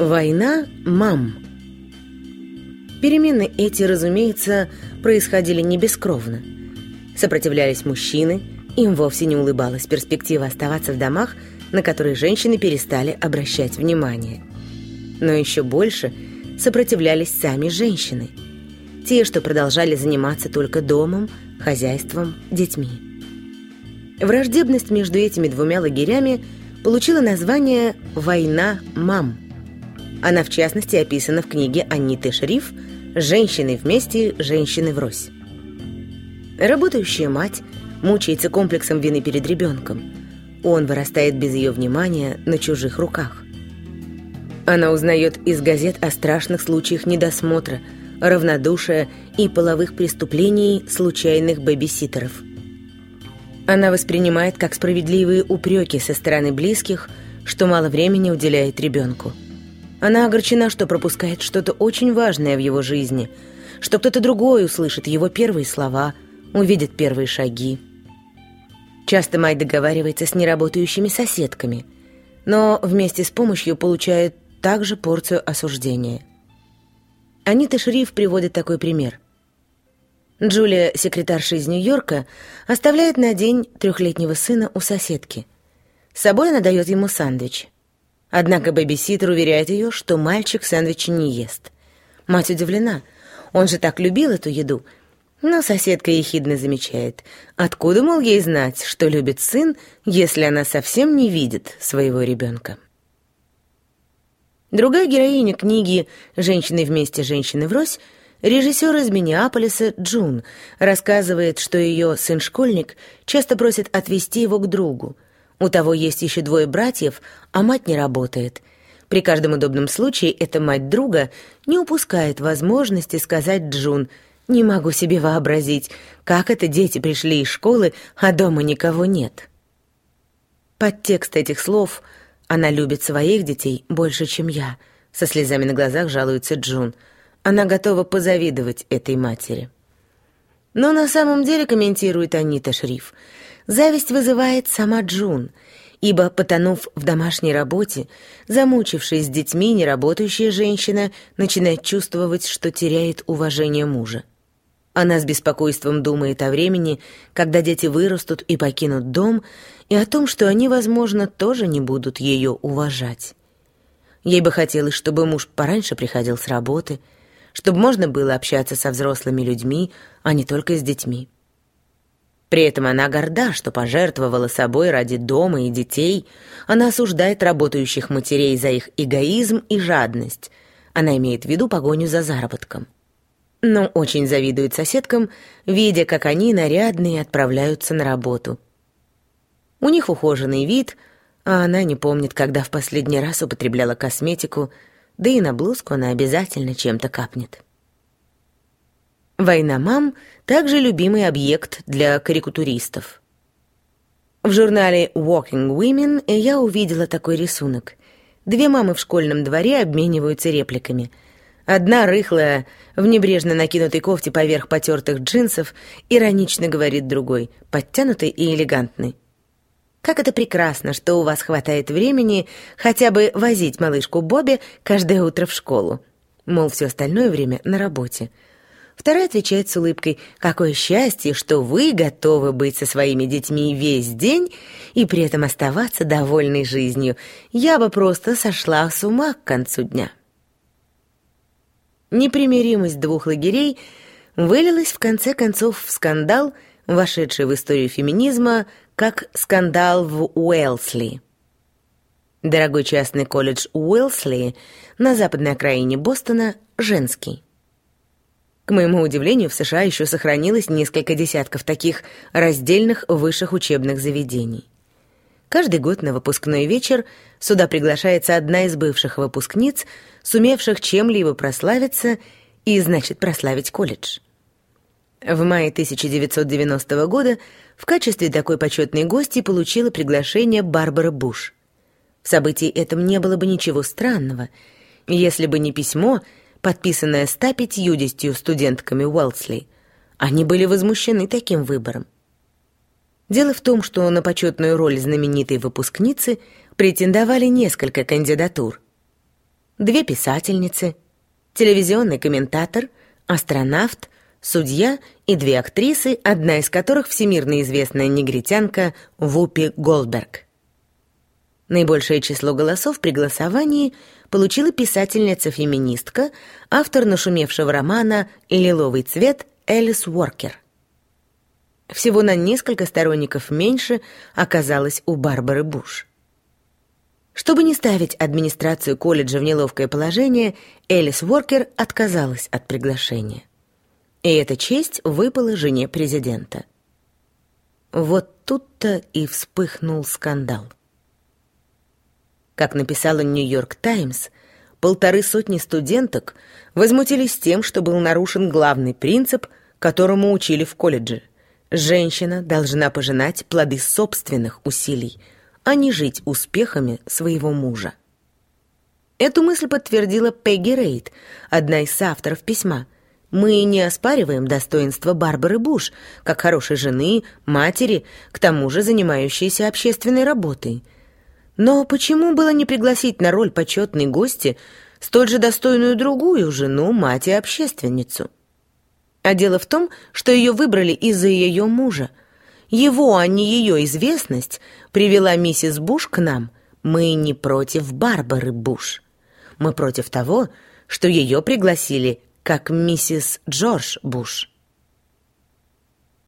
Война мам. Перемены эти, разумеется, происходили не бескровно. Сопротивлялись мужчины, им вовсе не улыбалась перспектива оставаться в домах, на которые женщины перестали обращать внимание. Но еще больше сопротивлялись сами женщины. Те, что продолжали заниматься только домом, хозяйством, детьми. Враждебность между этими двумя лагерями получила название «Война мам». Она, в частности, описана в книге Анниты Шриф «Женщины вместе, женщины врозь». Работающая мать мучается комплексом вины перед ребенком. Он вырастает без ее внимания на чужих руках. Она узнает из газет о страшных случаях недосмотра, равнодушия и половых преступлений случайных бэбиситеров. Она воспринимает как справедливые упреки со стороны близких, что мало времени уделяет ребенку. Она огорчена, что пропускает что-то очень важное в его жизни, что кто-то другой услышит его первые слова, увидит первые шаги. Часто мать договаривается с неработающими соседками, но вместе с помощью получает также порцию осуждения. Анита Шриф приводит такой пример. Джулия, секретарша из Нью-Йорка, оставляет на день трехлетнего сына у соседки. С собой она дает ему сандвич – Однако бэбиситер уверяет ее, что мальчик сэндвичи не ест. Мать удивлена. Он же так любил эту еду. Но соседка ехидно замечает. Откуда, мол, ей знать, что любит сын, если она совсем не видит своего ребенка? Другая героиня книги «Женщины вместе, женщины врозь» Режиссер из Миннеаполиса Джун рассказывает, что ее сын-школьник часто просит отвезти его к другу — у того есть еще двое братьев, а мать не работает. При каждом удобном случае эта мать друга не упускает возможности сказать Джун «Не могу себе вообразить, как это дети пришли из школы, а дома никого нет». Подтекст этих слов «Она любит своих детей больше, чем я», со слезами на глазах жалуется Джун. Она готова позавидовать этой матери. Но на самом деле, комментирует Анита Шриф, Зависть вызывает сама Джун, ибо, потонув в домашней работе, замучившись с детьми, неработающая женщина начинает чувствовать, что теряет уважение мужа. Она с беспокойством думает о времени, когда дети вырастут и покинут дом, и о том, что они, возможно, тоже не будут ее уважать. Ей бы хотелось, чтобы муж пораньше приходил с работы, чтобы можно было общаться со взрослыми людьми, а не только с детьми. При этом она горда, что пожертвовала собой ради дома и детей. Она осуждает работающих матерей за их эгоизм и жадность. Она имеет в виду погоню за заработком. Но очень завидует соседкам, видя, как они, нарядные, отправляются на работу. У них ухоженный вид, а она не помнит, когда в последний раз употребляла косметику, да и на блузку она обязательно чем-то капнет. «Война мам» — также любимый объект для карикатуристов. В журнале Walking Women я увидела такой рисунок. Две мамы в школьном дворе обмениваются репликами. Одна рыхлая, в небрежно накинутой кофте поверх потертых джинсов, иронично говорит другой, подтянутый и элегантный. «Как это прекрасно, что у вас хватает времени хотя бы возить малышку Бобби каждое утро в школу. Мол, все остальное время на работе». Вторая отвечает с улыбкой, «Какое счастье, что вы готовы быть со своими детьми весь день и при этом оставаться довольной жизнью. Я бы просто сошла с ума к концу дня». Непримиримость двух лагерей вылилась в конце концов в скандал, вошедший в историю феминизма как скандал в Уэлсли. Дорогой частный колледж Уэлсли на западной окраине Бостона женский. К моему удивлению, в США еще сохранилось несколько десятков таких раздельных высших учебных заведений. Каждый год на выпускной вечер сюда приглашается одна из бывших выпускниц, сумевших чем-либо прославиться и, значит, прославить колледж. В мае 1990 года в качестве такой почетной гости получила приглашение Барбара Буш. В событии этом не было бы ничего странного, если бы не письмо, подписанная 150 студентками Уэлсли. Они были возмущены таким выбором. Дело в том, что на почетную роль знаменитой выпускницы претендовали несколько кандидатур. две писательницы, телевизионный комментатор, астронавт, судья и две актрисы, одна из которых всемирно известная негритянка Вупи Голдберг. Наибольшее число голосов при голосовании получила писательница-феминистка, автор нашумевшего романа «Лиловый цвет» Элис Уоркер. Всего на несколько сторонников меньше оказалось у Барбары Буш. Чтобы не ставить администрацию колледжа в неловкое положение, Элис Уоркер отказалась от приглашения. И эта честь выпала жене президента. Вот тут-то и вспыхнул скандал. Как написала «Нью-Йорк Таймс», полторы сотни студенток возмутились тем, что был нарушен главный принцип, которому учили в колледже. Женщина должна пожинать плоды собственных усилий, а не жить успехами своего мужа. Эту мысль подтвердила Пегги Рейд, одна из авторов письма. Мы не оспариваем достоинство Барбары Буш, как хорошей жены, матери, к тому же занимающейся общественной работой – но почему было не пригласить на роль почетной гости столь же достойную другую жену, мать и общественницу? А дело в том, что ее выбрали из-за ее мужа. Его, а не ее известность, привела миссис Буш к нам. Мы не против Барбары Буш. Мы против того, что ее пригласили как миссис Джордж Буш.